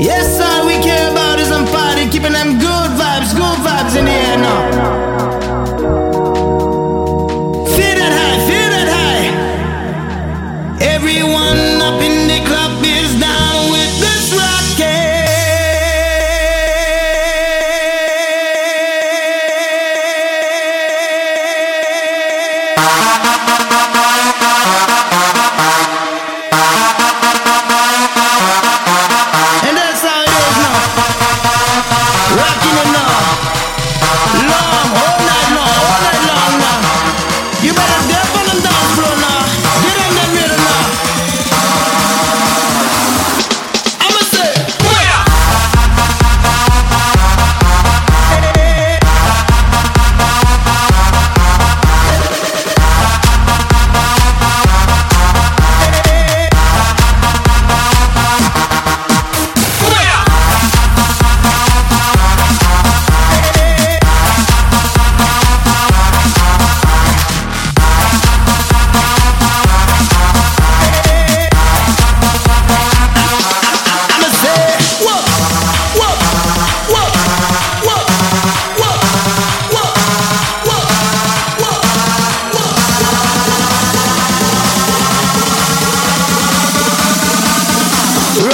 Yes, all we care about is some party, keeping them good vibes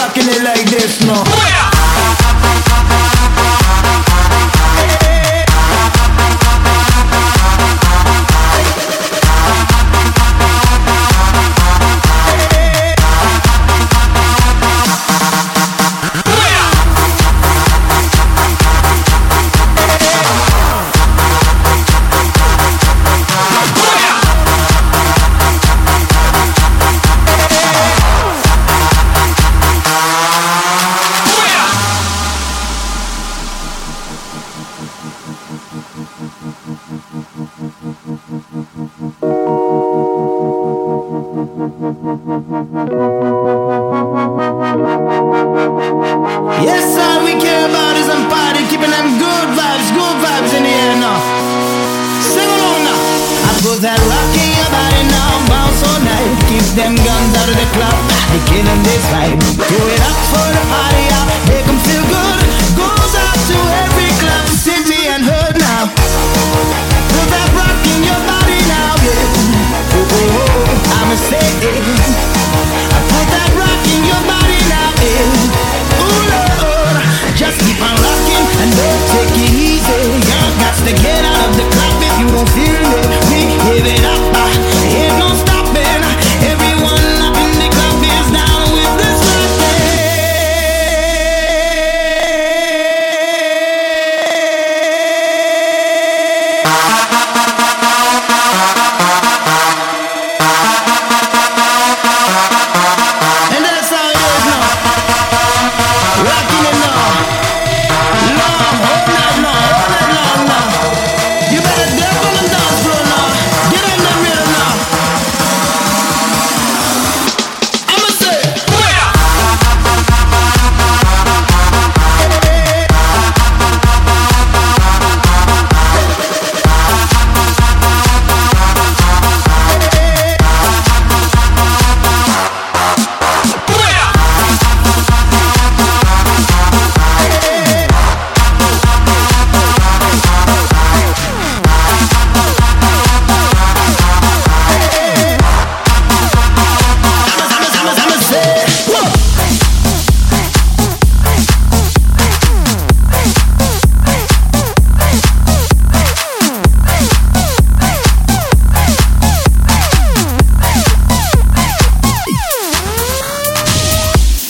Rocking it like this now. Yes, all we care about is party, keeping them good vibes, good vibes in the air now. Sing along now. I put that rock in your body now, bounce all night. Keep them guns out of the club, they killing this vibe. Do it up.